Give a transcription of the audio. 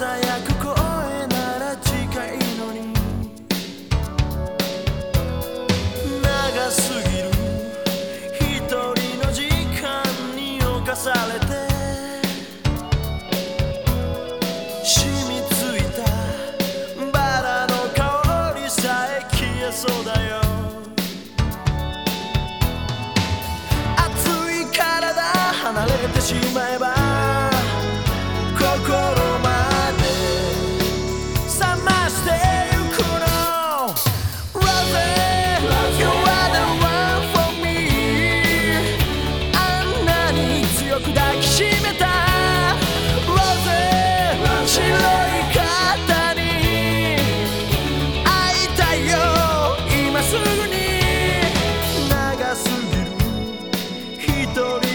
さやく声なら近いのに。長すぎる。一人の時間に侵されて。染みついた。バラの香りさえ消えそうだよ。熱い体離れてしまえば。historia.